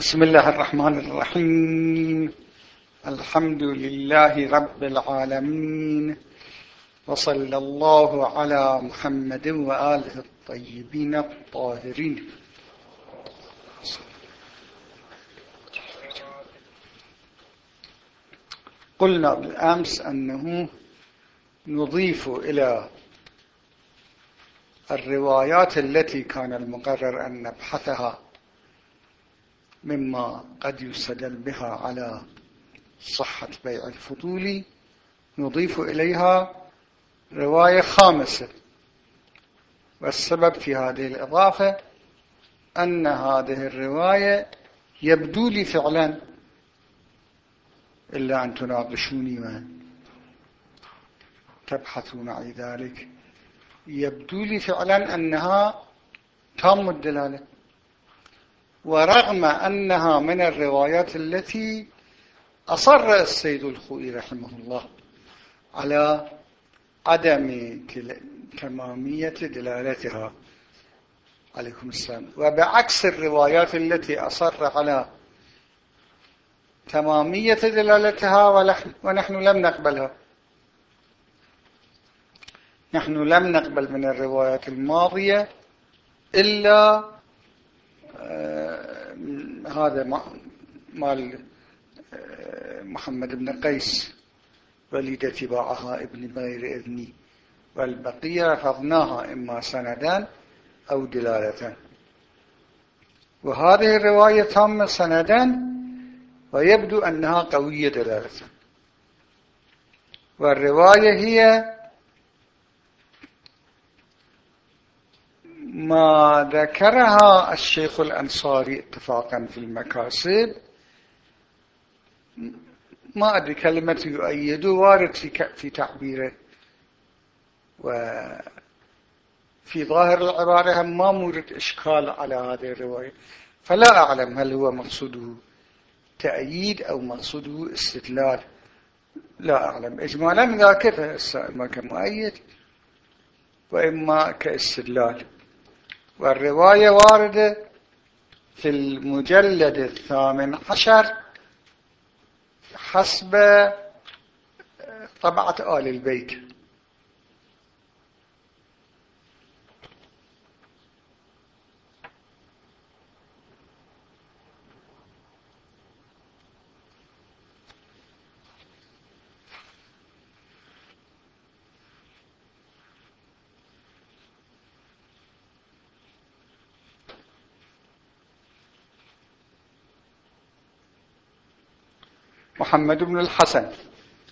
بسم الله الرحمن الرحيم. الحمد لله رب العالمين. وصلى الله على محمد وآله الطيبين الطاهرين. قلنا بالأمس أنه نضيف إلى الروايات التي كان المقرر أن نبحثها مما قد يستدل بها على صحة بيع الفضول نضيف إليها رواية خامسة. والسبب في هذه الإضافة أن هذه الرواية يبدو لي فعلا. إلا أن تناقشوني وتبحثوا معي ذلك. يبدو لي فعلا أنها تام الدلالة. ورغم أنها من الروايات التي أصر السيد الخوئي رحمه الله على عدم تمامية دلالتها. عليكم السلام. وبعكس الروايات التي أصر على تمامية دلالتها ونحن لم نقبلها. نحن لم نقبل من الروايات الماضية إلا هذا مال آه، محمد بن قيس. وليدة باعها ابن غير إذني. والبقية رفضناها إما سندان أو دلالة. وهذه الرواية تامة سندان ويبدو أنها قوية دلالة. والرواية هي ما ذكرها الشيخ الأنصاري اتفاقا في المكاسب ما أدري كلمة يؤيد وارد في, في تعبيره وفي ظاهر العبارة ما مورد إشكال على هذه الرواية. فلا أعلم هل هو مقصوده تأييد أو مقصوده استدلال. لا أعلم. إجمالا ذاك إما كمؤيد وإما كاستدلال. والرواية واردة في المجلد الثامن عشر حسب طبعة آل البيت. محمد بن الحسن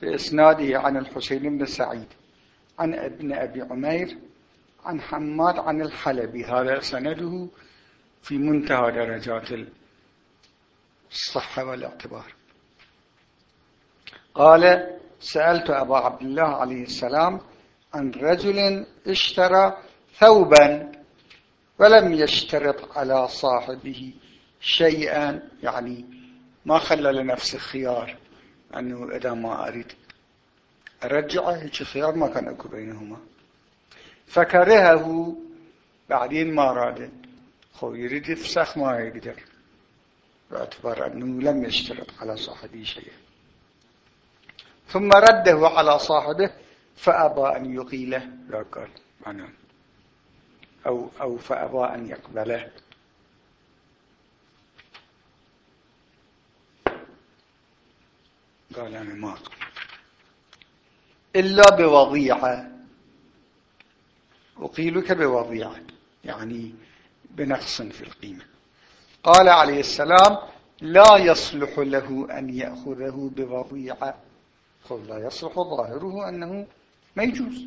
في إسناده عن الحسين بن سعيد عن ابن أبي عمير عن حماد عن الحلبي هذا سنده في منتهى درجات الصحة والاعتبار. قال سألت أبا عبد الله عليه السلام عن رجل اشترى ثوبا ولم يشترط على صاحبه شيئا يعني ما خلى لنفسه خيار. أنه إذا ما أريد. أرجعه هيك خيار ما كان أكو بينهما. فكرهه بعدين ما راد. خو يريد يفسخ ما يقدر. باعتبار أنه لم يشترط على صاحبه شيء ثم رده على صاحبه فأبى أن يقيله. لا قال أو, أو فأبى أن يقبله. قال أنا ما إلا بوضيعة. أقيلك بوضيعة يعني بنقص في القيمة. قال عليه السلام لا يصلح له أن يأخذه بوضيعة. قل لا يصلح ظاهره أنه ما يجوز.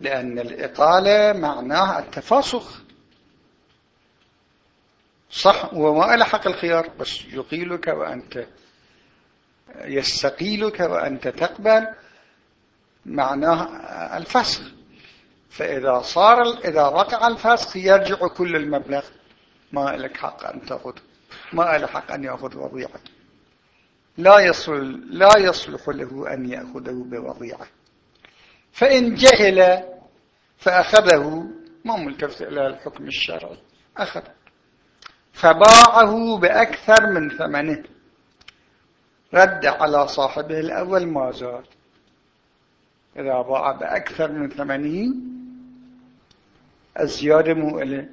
لأن الإطالة معناها التفاسخ صح وما له حق الخيار بس يقيلك وأنت يستقيلك وأنت تقبل معناه الفسخ. فإذا صار إذا وقع الفسخ يرجع كل المبلغ. ما لك حق أن تأخذ ما له حق أن يأخذ وضيعة. لا يصل لا يصلح له أن يأخذه بوضيعة. فإن جهل فأخذه ما ملتفت إلى الحكم الشرعي. أخذ فباعه بأكثر من ثمنه. رد على صاحبه الأول ما زاد. إذا باع بأكثر من ثمنه الزيادة مو إليه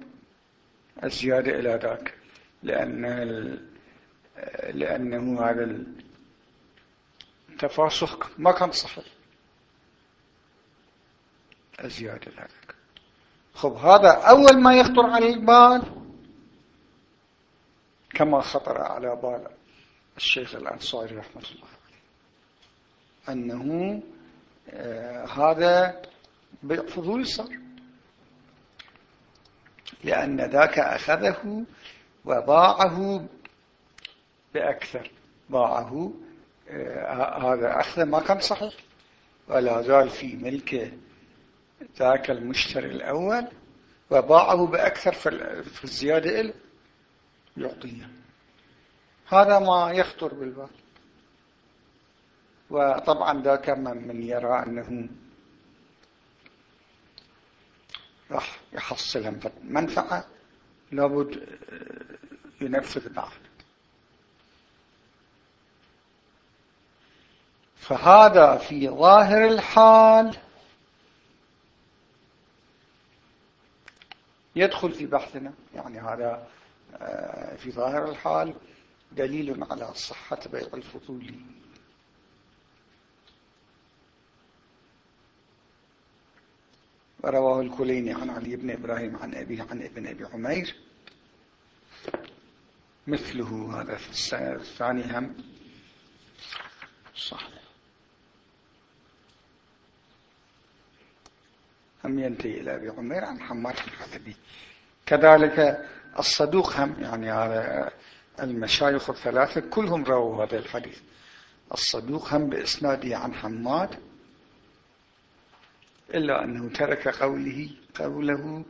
الزيادة إلى ذاك. لأن لأنه هذا التفاسخ ما كان صحيح. الزيادة إلى ذاك. خب هذا أول ما يخطر على البال كما خطر على بال الشيخ الأنصاري رحمة الله أنه آه هذا بفضول صار لأن ذاك أخذه وباعه بأكثر. باعه آه هذا أخذ ما كان صحيح. ولا زال في ملك ذاك المشتري الأول. وباعه بأكثر في الزيادة إله يعطيه هذا ما يخطر بالبال وطبعا ذاك من يرى أنه راح يحصل منفعة لابد ينفذ العقد فهذا في ظاهر الحال يدخل في بحثنا. يعني هذا في ظاهر الحال دليل على صحة بيع الفضولي ورواه الكليني عن علي بن إبراهيم عن أبيه عن ابن أبي عمير. مثله هذا في الثاني هم. صحيح. هم ينتهي إلى أبي عمير عن حماد الحلبي كذلك الصدوق هم يعني هذا المشايخ الثلاثة كلهم رووا هذا الحديث. الصدوق هم بإسناده عن حماد إلا أنه ترك قوله قوله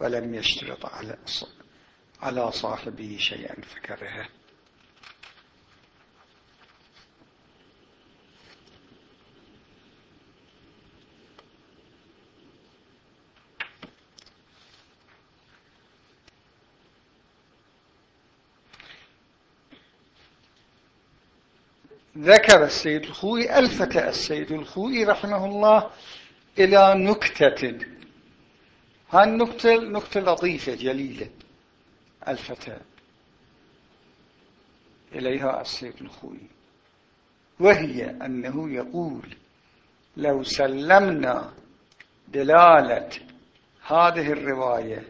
ولم يشترط على على صاحبه شيئا فكرهه. ذكر السيد الخوي ألفت السيد الخوي رحمه الله إلى نكتة. هالنكتة نكتة لطيفة جليلة. الفتاة إليها السيد الخوي. وهي أنه يقول لو سلمنا دلالة هذه الرواية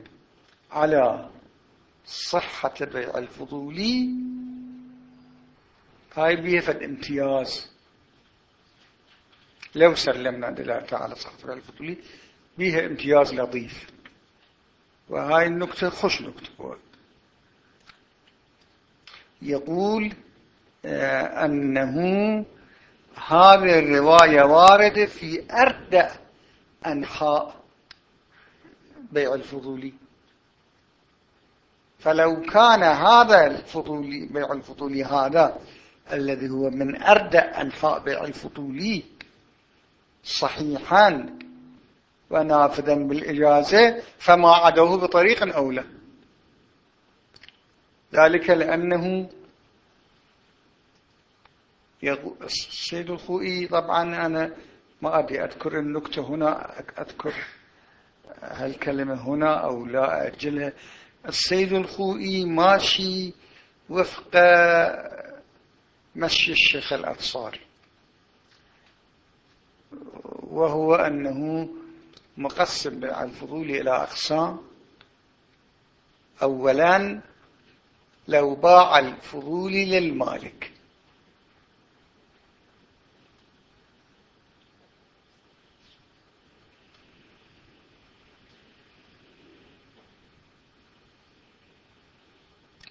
على صحة بيع الفضولي هاي بيه فالامتياز لو سلمنا دلالة على صحة الفضولي بيها امتياز لطيف وهاي النكتة خش نكتة يقول آه أنه هذه الرواية واردة في أردأ أنحاء بيع الفضولي. فلو كان هذا الفضولي بيع الفضولي هذا الذي هو من أردأ بيع الفضولي صحيحا ونافذا بالإجازة فما عدوه بطريق أولى. ذلك لأنه السيد الخوئي طبعا أنا ما أدري أذكر النكتة هنا أذكر هالكلمة هنا أو لا أجلها. السيد الخوئي ماشي وفق مشي الشيخ الأنصاري. وهو أنه مقسم الفضول إلى أقسام أولا لو باع الفضول للمالك.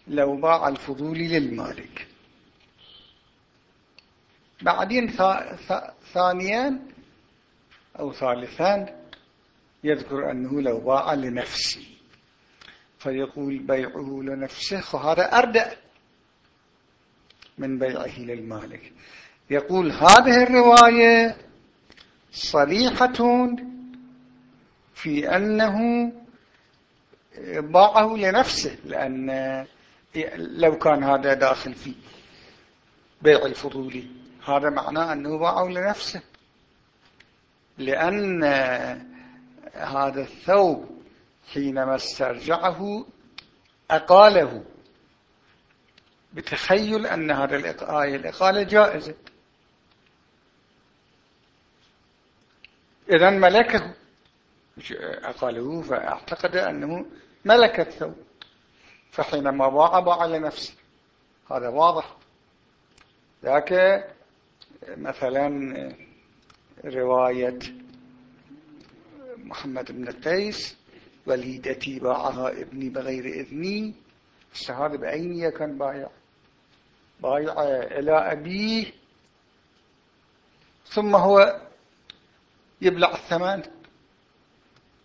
لو باع الفضول للمالك. بعدين ثانيا أو ثالثا يذكر أنه لو باع لنفسه. فيقول بيعه لنفسه وهذا أردأ من بيعه للمالك. يقول هذه الرواية صريحة في أنه باعه لنفسه لأن لو كان هذا داخل في بيع الفضولي هذا معناه أنه باعه لنفسه. لأن هذا الثوب حينما استرجعه أقاله. بتخيل أن هذا الإقالة الإقالة جائزة. إذا ملكه. أقاله فأعتقد أنه ملك الثوب. فحينما باع باع لنفسه. هذا واضح. ذاك مثلا رواية محمد بن قيس وليدتي باعها ابني بغير إذني. هذا بعيني كان بايع. بايع إلى أبيه. ثم هو يبلع الثمن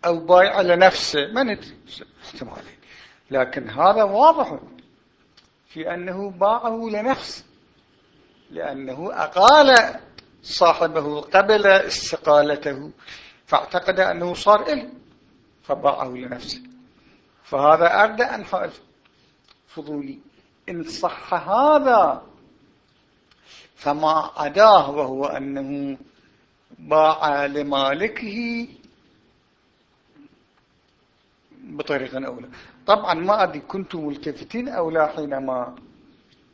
أو بايع لنفسه. من احتمالين لكن هذا واضح في أنه باعه لنفسه. لأنه أقال صاحبه قبل استقالته فاعتقد أنه صار إله فباعه لنفسه. فهذا أردى أن فضولي إن صح هذا فما أداه وهو أنه باع لمالكه بطريقة أولى. طبعا ما أدري كنت ملتفتين أو لا حينما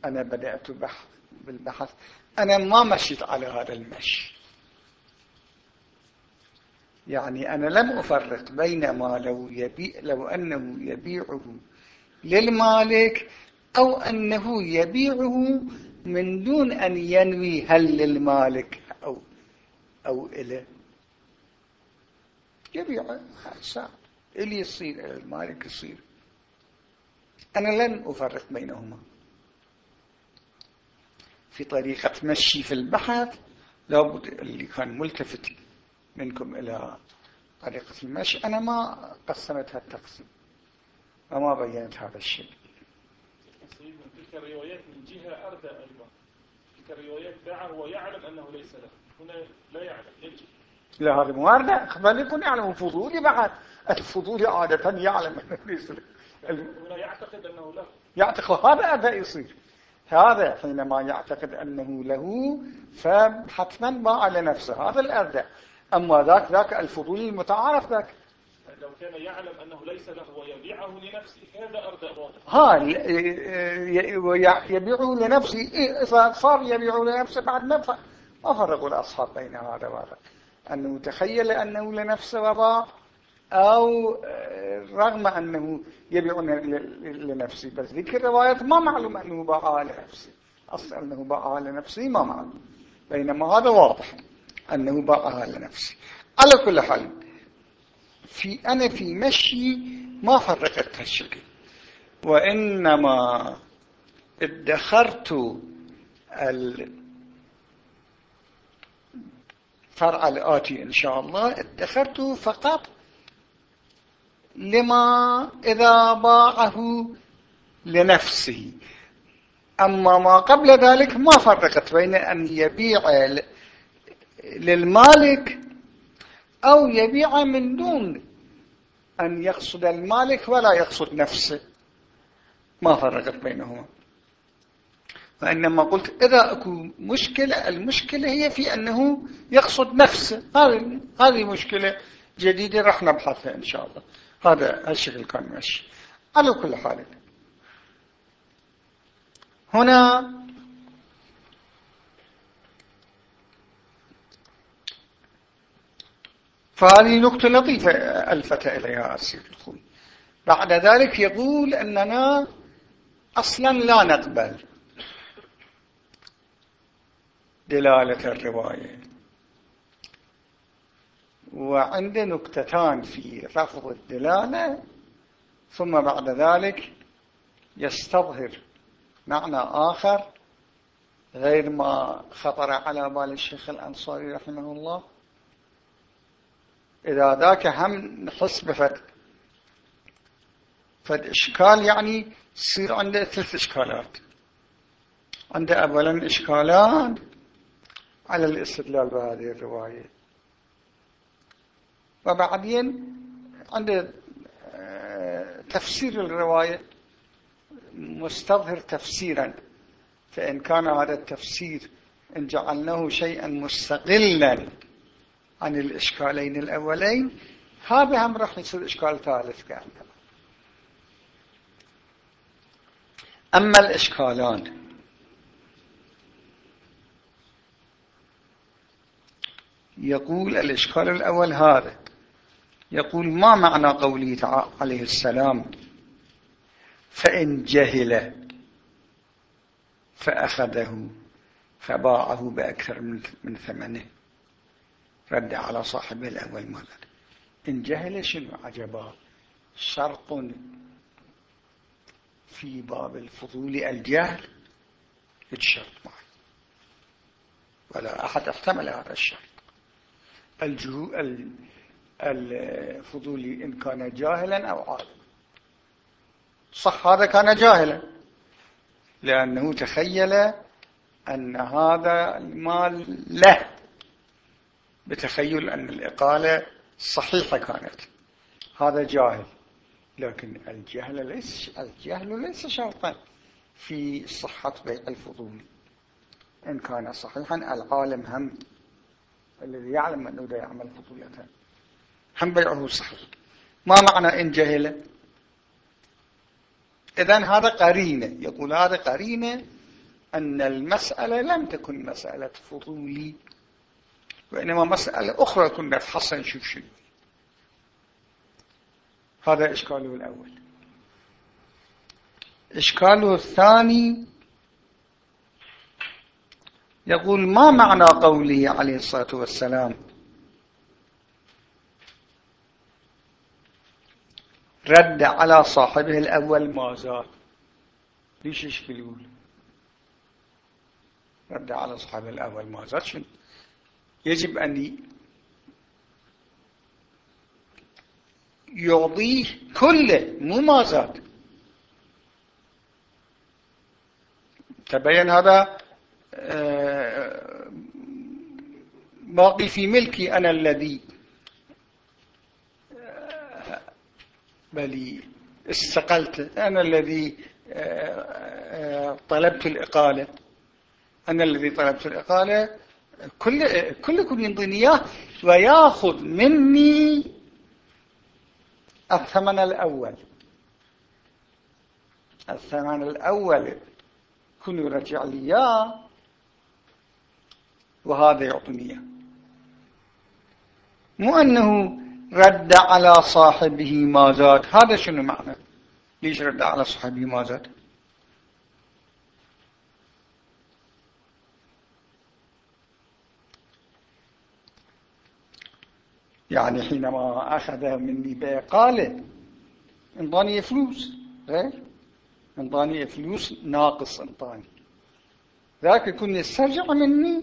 أنا بدأت بحث. بالبحث. أنا ما مشيت على هذا المشي. يعني أنا لم أفرق بين ما لو, يبيع لو أنه يبيعه للمالك أو أنه يبيعه من دون أن ينوي هل للمالك أو, أو إليه يبيعه صعب اللي يصير المالك يصير. أنا لن أفرق بينهما. في طريقة مشي في البحث لابد اللي كان ملتفت منكم إلى طريقة المشي. أنا ما قسمت هالتقسيم وما بينت هذا الشيء. تلك الروايات من جهة أردى أيضا. تلك الروايات باعه ويعلم أنه ليس له هنا لا يعلم يجب لا هذا مو أردى. بل يكون يعلم الفضولي بعد. الفضولي عادة يعلم أنه ليس له هنا يعتقد أنه له يعتقد هذا أردى يصير. هذا حينما يعتقد أنه له فحتما باع لنفسه. هذا الأردى أما ذاك ذاك الفضول المتعارف ذاك. لو كان يعلم أنه ليس له ويبيعه لنفسه هذا أردى واضح. ها يبيعه لنفسه. إذا صار يبيعه لنفسه بعد ما ما فرقوا الأصحاب بين هذا وهذا. أنه تخيل أنه لنفسه وضاع. أو رغم أنه يبيع لنفسه بس ذيك الروايات ما معلوم أنه باعها لنفسه أصلا أنه باعها لنفسه ما معلوم. بينما هذا واضح أنه باعها لنفسه على كل حال في أنا في مشي ما فرقت هالشكل. وإنما ادخرت الفرع الآتي إن شاء الله ادخرت فقط لما إذا باعه لنفسه. أما ما قبل ذلك ما فرقت بين أن يبيع للمالك أو يبيع من دون أن يقصد المالك ولا يقصد نفسه. ما فرقت بينهما. فإنما قلت إذا أكو مشكلة المشكلة هي في أنه يقصد نفسه. هذه هذه مشكلة جديدة رح نبحثها إن شاء الله. هذا الشكل كان ماشي على كل حال. هنا فهذه نقطة لطيفة ألفت إليها السيد الخوي. بعد ذلك يقول أننا أصلا لا نقبل دلالة الرواية. وعند نكتتان في رفض الدلالة ثم بعد ذلك يستظهر معنى آخر غير ما خطر على بال الشيخ الأنصاري رحمه الله. إذا ذاك هم نحس بفد فد إشكال يعني يصير عنده ثلاث إشكالات. عنده أولا إشكالات على الاستدلال بهذه الرواية. وبعدين عنده آه، تفسير الرواية مستظهر تفسيرا فإن كان هذا التفسير إن جعلناه شيئا مستقلا عن الإشكالين الأولين هذا هم راح يصير إشكال ثالث كأنه. أما الإشكالان يقول الإشكال الأول هذا يقول ما معنى قوله تعالى عليه السلام؟ فإن جهل فأخذه فباعه بأكثر من ثمنه. رد على صاحبه الأول ماذا؟ إن جهل شنو عجبا؟ شرط في باب الفضول الجهل الشرط معي. ولا أحد احتمل هذا الشرط. الجهو الفضولي إن كان جاهلا أو عالما. صح هذا كان جاهلا لأنه تخيل أن هذا المال له. بتخيل أن الإقالة صحيحة كانت. هذا جاهل. لكن الجهل ليس الجهل ليس شرطا في صحة بيع الفضول. إن كان صحيحا العالم هم الذي يعلم أنه يعمل فضولة. هم بيعه صحيح. ما معنى إن جهل؟ إذن هذا قرينة. يقول هذا قرينة أن المسألة لم تكن مسألة فضولي وإنما مسألة أخرى كنا نفحصها نشوف شنو. هذا إشكاله الأول. إشكاله الثاني يقول ما معنى قوله عليه الصلاة والسلام؟ رد على صاحبه الأول ما زال. ليش إشكال يقول رد على صاحبه الأول ما زال. شنو؟ يجب أن يعطيه كله مو ما زاد. تبين هذا آه، باقي في ملكي أنا الذي آه، بل استقلت. أنا الذي آه، طلبت الإقالة. أنا الذي طلبت الإقالة. كل كلكم ينطيني إياه ويأخذ مني الثمن الأول. الثمن الأول كل يرجع لي إياه وهذا يعطيني إياه. مو أنه رد على صاحبه ما زاد. هذا شنو معنى؟ ليش رد على صاحبه ما زاد؟ يعني حينما أخذ مني بإقالة انطاني فلوس. غير. انطاني فلوس ناقص انطاني ذاك يكون يسترجع مني.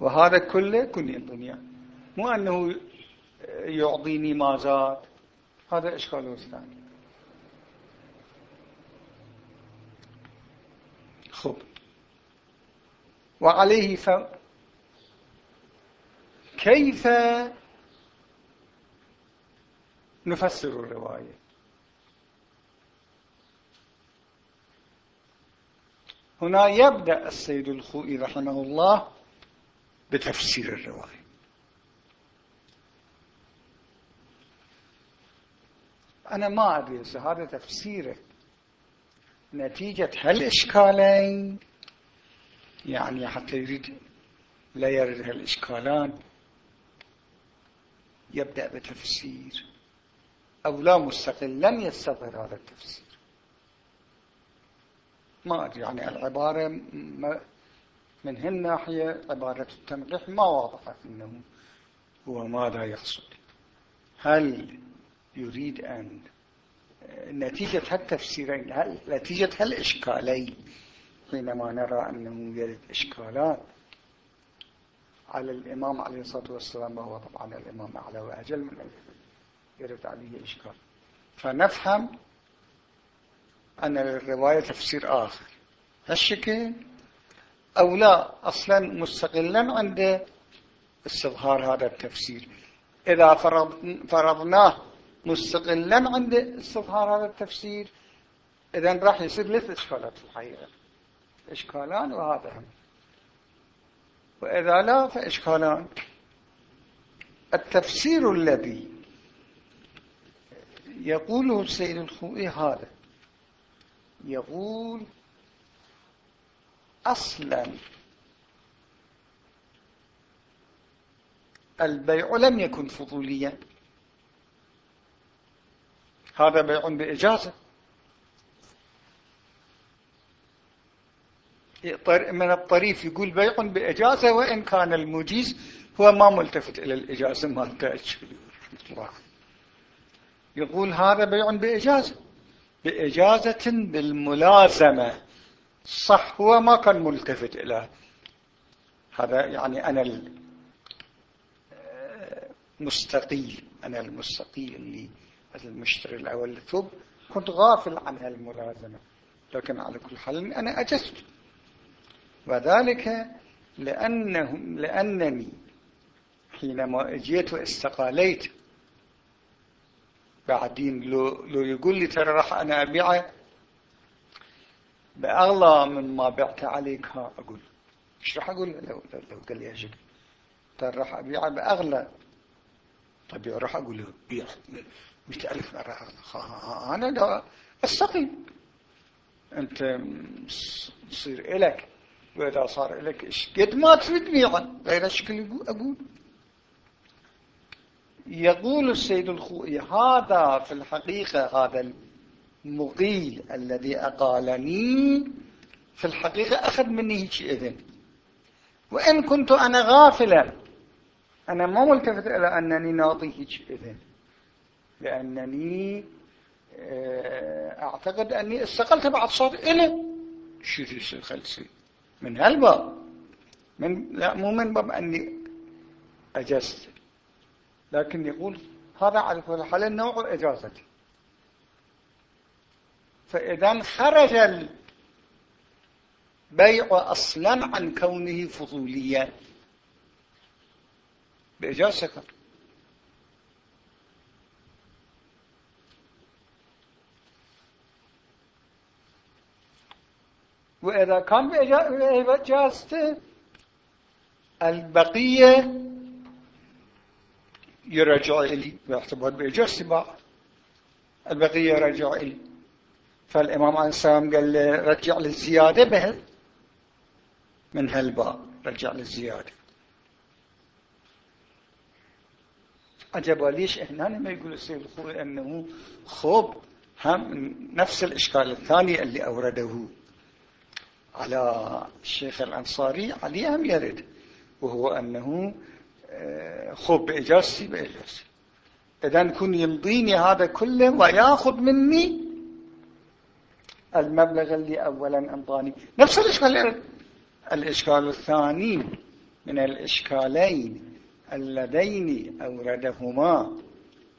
وهذا كله كن ينطني مو أنه يعطيني ما زاد. هذا إشكاله الثاني خب. وعليه ف كيف نفسر الرواية؟ هنا يبدأ السيد الخوئي رحمه الله بتفسير الرواية. أنا ما أدري هذا تفسيره. نتيجة هالإشكالين يعني حتى يريد لا يرد هالإشكالان يبدأ بتفسير. أو لا مستقل لم يستظهر هذا التفسير. ما أدري يعني العبارة من هالناحية عبارة التنقيح ما واضحة أنه هو ماذا يقصد. هل يريد أن نتيجة هالتفسيرين هل نتيجة هالإشكالين حينما نرى أنه يرد إشكالات على الإمام عليه الصلاة والسلام وهو طبعا الإمام أعلى وأجل من يرد عليه إشكال. فنفهم أن الرواية تفسير آخر. هالشكل أو لا أصلا مستقلا عند استظهار هذا التفسير. إذا فرضناه مستقلا عند استظهار هذا التفسير. إذا راح يصير ثلاث إشكالات الحقيقة. إشكالان وهذا هم وإذا لا فإشكالان التفسير الذي يقوله السيد الخوئي هذا. يقول أصلا البيع لم يكن فضوليا. هذا بيع بإجازة. من الطريف يقول بيع بإجازة وإن كان المجيز هو ما ملتفت إلى الإجازة ما يقول هذا بيع بإجازة. بإجازة بالملازمة. صح هو ما كان ملتفت إلى. هذا يعني أنا المستقيل أنا المستقيل اللي المشتري الأول الثوب كنت غافل عن هالملازمة لكن على كل حال أنا أجزت. وذلك لأنه لأنني حينما أجيت واستقاليت بعدين لو, لو يقول لي ترى راح أنا أبيعه بأغلى مما بعت عليك ها أقول. إيش راح أقول؟ لو, لو قال لي أجل ترى راح أبيعه بأغلى طيب راح أقول له أغلى أنا لا أستقيم. أنت يصير إلك وإذا صار لك إيش؟ قد ما تريد بيعا غير الشكل أقول. يقول السيد الخوئي هذا في الحقيقة هذا المقيل الذي أقالني في الحقيقة أخذ مني هيك إذن. وإن كنت أنا غافلا أنا ما ملتفت إلى أنني ناطي هيك إذن. لأنني آه، أعتقد أني استقلت بعد صوت شو يصير خلصي؟ من هالباب. من لا مو من باب أني أجزت. لكن يقول هذا على كل حال نوع إجازتي فإذا خرج البيع أصلا عن كونه فضوليا. بإجازة وإذا كان بإجازته البقية يرجع إلي باعتبار بإجازتي بعض البقية يرجع إلي. فالإمام السلام قال له رجع للزيادة به من هالباب رجع للزيادة. عجب ليش هنا ما يقول السيد الخوي أنه خوب هم نفس الإشكال الثاني اللي أورده على الشيخ الأنصاري عليه هم يرد وهو أنه آه، خب بإجازتي بإجازتي. إذا كن يمضيني هذا كله ويأخذ مني المبلغ اللي أولا أنطاني نفس الإشكال الإشكال الثاني من الإشكالين. اللذين أوردهما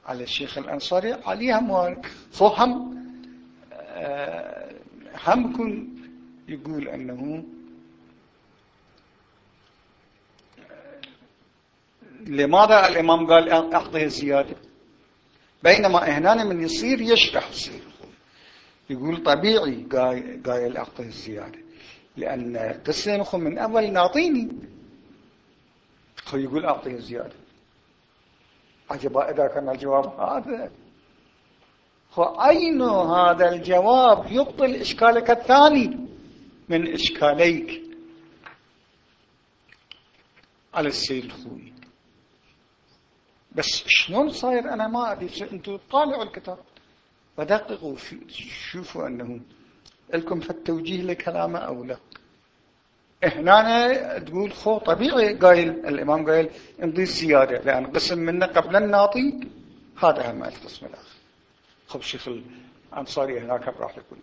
على الشيخ الأنصاري عليهم فهم آه، هم كن يقول أنه لماذا الإمام قال أعطيه الزيادة بينما هنا من يصير يشرح يصير يقول طبيعي قايل أعطيه الزيادة لأن قصة من أول ناطيني يقول أعطيه الزيادة عجبا إذا كان الجواب هذا. فأين هذا الجواب يبطل إشكالك الثاني من إشكاليك على السيد الخوي بس شلون صاير أنا ما أدري أنتم طالعوا الكتاب. ودققوا شوفوا أنه لكم في التوجيه لكلامه أو لا هنا تقول خو طبيعي قايل الإمام قايل امضي الزيادة لأن قسم منا قبل الناطي هذا هم القسم الآخر. خب شيخ الأنصاري هناك راح يقول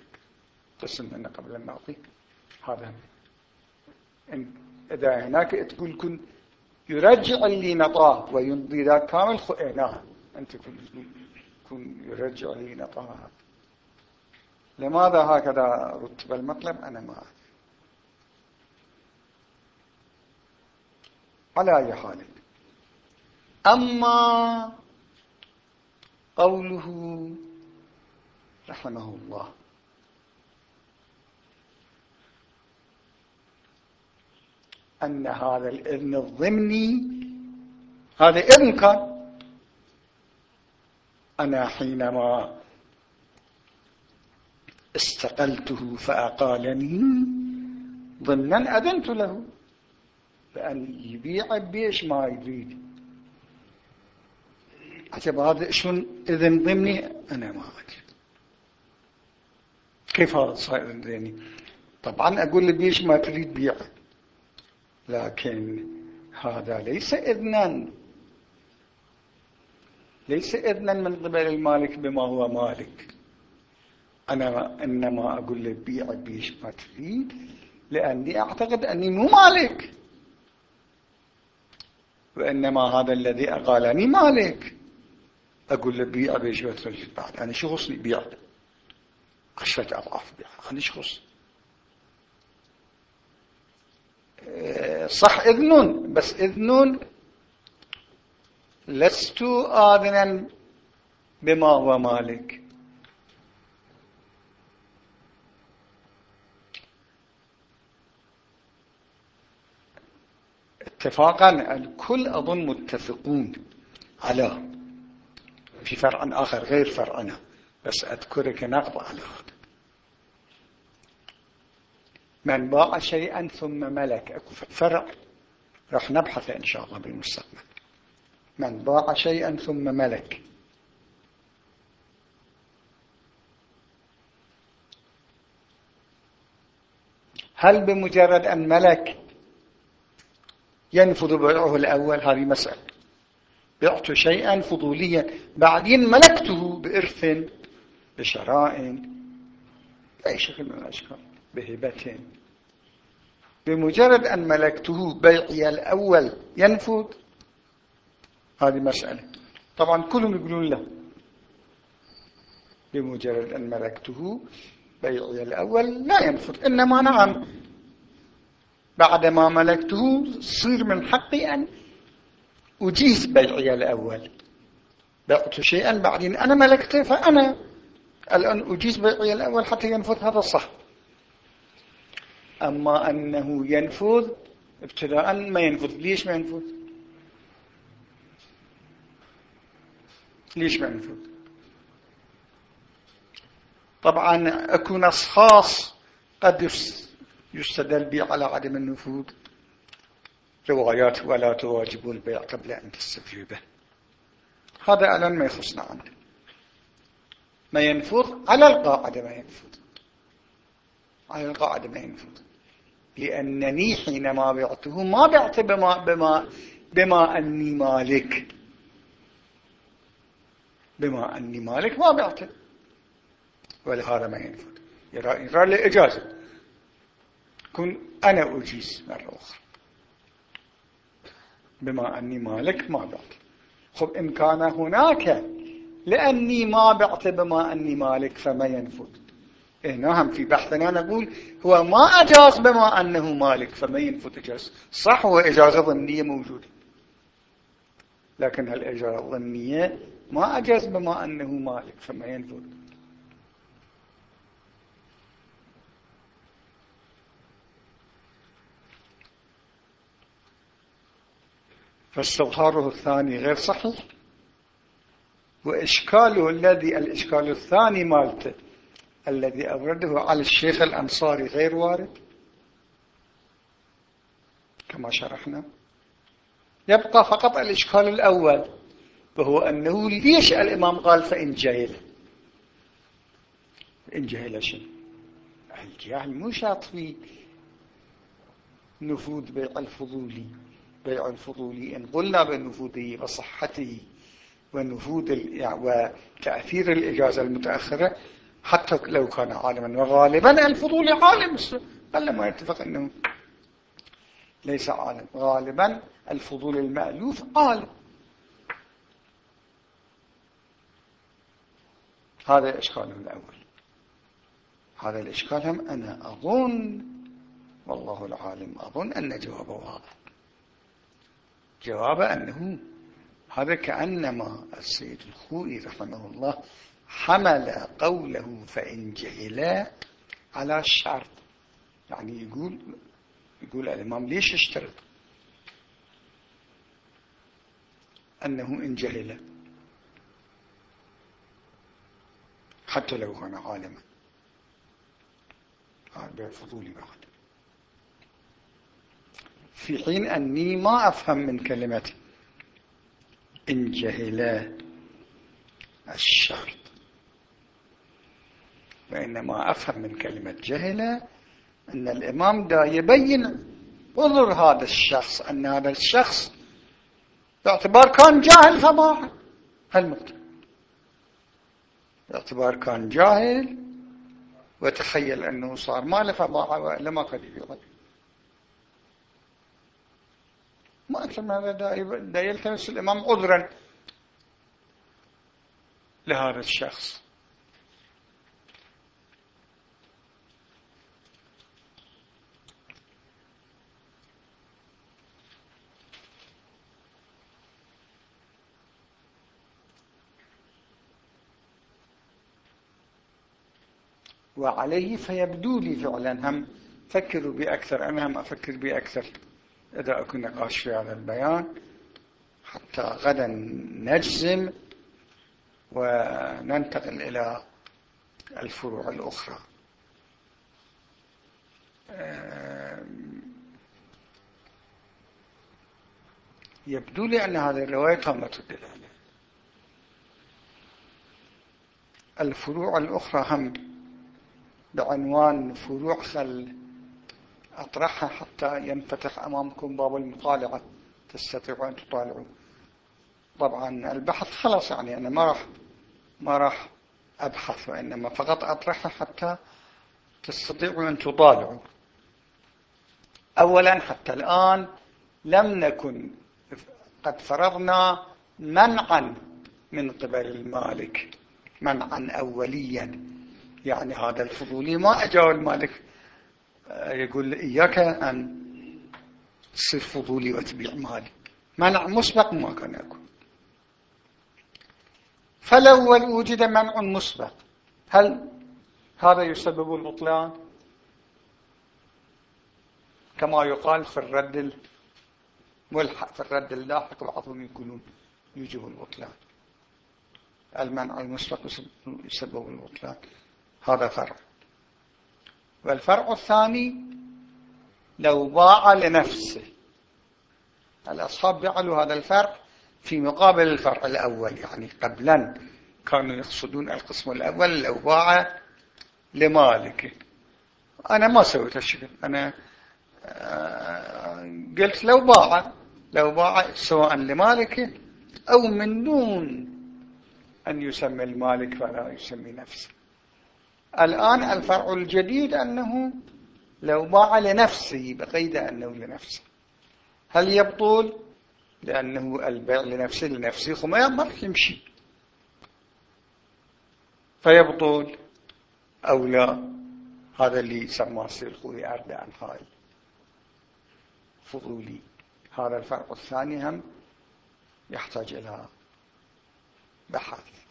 قسم منا قبل الناطي هذا إذا هناك تقول كن يرجع اللي نطاه ويمضي ذاك كامل هنا أنت كن يرجع اللي نطاه لماذا هكذا رتب المطلب؟ أنا ما أعرف على أي حال أما قوله رحمه الله. أن هذا الإذن الضمني هذا إذن كان. أنا حينما استقلته فأقالني ضمنا أذنت له. بأن يبيع بيش ما يريد. عجب هذا شلون إذن ضمني أنا ما أدري كيف هذا صار إذن ضمني طبعا أقول لبيش ما تريد بيع. لكن هذا ليس إذنا. ليس إذنا من قبل المالك بما هو مالك. أنا إنما أقول بيع بيش ما تريد لأني أعتقد أني مو مالك. وإنما هذا الذي أقالني مالك. أقول له بيع بيش بعد أنا شو خصني بيع؟ عشرة أضعاف بيع. أنا شو خصني صح إذن بس إذن لست آذنا بما هو مالك. اتفاقا الكل أظن متفقون على في فرع آخر غير فرعنا بس أذكرك نقض على هذا. من باع شيئا ثم ملك أكو فرع راح نبحث إن شاء الله بالمستقبل. من باع شيئا ثم ملك. هل بمجرد أن ملك ينفذ بيعه الأول هذه مسألة. بعت شيئا فضوليا. بعدين ملكته بإرث بشراء بأي شكل من الأشكال بهبة بمجرد أن ملكته بيعي الأول ينفذ هذه مسألة. طبعا كلهم يقولون لا. بمجرد أن ملكته بيعي الأول لا ينفذ إنما نعم بعدما ملكته صير من حقي أن أجيز بيعي الأول. بعت شيئا بعدين أنا ملكته فأنا الآن أجيز بيعي الأول حتى ينفذ هذا صح أما أنه ينفذ ابتداء ما ينفذ. ليش ما ينفذ؟ ليش ما ينفذ؟ طبعا أكو نص خاص قد يستدل به على عدم النفوذ. روايات ولا تواجب البيع قبل أن تستجيبه هذا الآن ما يخصنا عنه ما ينفذ على القاعدة ما ينفذ على القاعدة ما ينفذ لأنني حينما بعته ما بعت بما, بما, بما أني مالك. بما أني مالك ما بعته. ولهذا ما ينفذ يرى, يرى لي إجازة كن أنا أجيز مرة أخرى. بما أني مالك ما بعت. خب إن كان هناك لأني ما بعت بما أني مالك فما ينفذ إيه نعم في بحثنا نقول هو ما أجاز بما أنه مالك فما ينفذ إجاز. صح هو إجازة ضمنية موجودة. لكن هالإجازة الضمنية ما أجاز بما أنه مالك فما ينفذ فاستظهاره الثاني غير صحيح. وإشكاله الذي الإشكال الثاني مالته الذي أورده على الشيخ الأنصاري غير وارد. كما شرحنا. يبقى فقط الإشكال الأول وهو أنه ليش الإمام قال فإن جهل؟ إن جهل شيء. الجهل مو شرط في نفوذ بيع الفضولي بيع الفضولي إن قلنا بنفوذه وصحته ونفوذ وتأثير الإجازة المتأخرة حتى لو كان عالما. وغالبا الفضول عالم قال ما يتفق أنه ليس عالم. غالبا الفضول المألوف عالم. هذا إشكاله الأول. هذا الإشكال هم أنا أظن والله العالم أظن أن جوابه واضح. جواب أنه هذا كأنما السيد الخوئي رحمه الله حمل قوله فإن جهلا على الشرط يعني يقول يقول الإمام ليش يشترط أنه إن جهل حتى لو كان عالما. هذا فضولي بعد في حين أني ما أفهم من كلمة إن جهل الشرط. وإنما أفهم من كلمة جهل أن الإمام دا يبين عذر هذا الشخص أن هذا الشخص باعتبار كان جاهل صباحا هالمقطع باعتبار كان جاهل وتخيل أنه صار ماله فباعه وإلا ما قد يبيعه ما من هذا دا يلتمس الإمام عذرا لهذا الشخص. وعليه فيبدو لي فعلا هم فكروا بأكثر أنا هم أفكر بأكثر أكون نقاش في هذا البيان حتى غدا نجزم وننتقل إلى الفروع الأخرى. يبدو لي أن هذه الرواية تامة الدلالة الفروع الأخرى هم بعنوان فروع خل أطرحها حتى ينفتح أمامكم باب المطالعة تستطيعوا أن تطالعوا. طبعا البحث خلاص يعني أنا ما راح ما راح أبحث وإنما فقط أطرحها حتى تستطيعوا أن تطالعوا. أولا حتى الآن لم نكن قد فرضنا منعا من قبل المالك منعا أوليا. يعني هذا الفضولي ما أجاو المالك. يقول إياك أن تصير فضولي وتبيع مالي منع مسبق ما كان يكون فلو وجد منع مسبق. هل هذا يسبب البطلان؟ كما يقال في الرد الملحق في الرد اللاحق بعضهم يقولون يجب البطلان. المنع المسبق يسبب البطلان. هذا فرع. والفرع الثاني لو باع لنفسه. الأصحاب جعلوا هذا الفرع؟ في مقابل الفرع الأول يعني قبلا كانوا يقصدون القسم الأول لو باع لمالكه أنا ما سويت الشكل أنا آه، قلت لو باع لو باع سواء لمالكه أو من دون أن يسمي المالك فلا يسمي نفسه. الآن الفرع الجديد أنه لو باع لنفسه بقيد أنه لنفسه. هل يبطل؟ لأنه البيع لنفسه لنفسه ما يمشي. فيبطل أو لا؟ هذا اللي سماه السيرخوي أرد عن هاي فضولي. هذا الفرق الثاني هم يحتاج إلى بحث.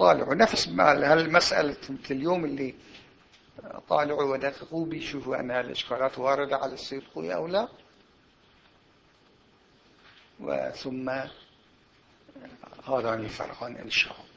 طالعوا. نفس هالمسألة مثل اليوم اللي طالعوا ودققوا بيشوفوا أن الإشكالات واردة على خوي أو لا. وثم هذان الفرقان إن شاء الله.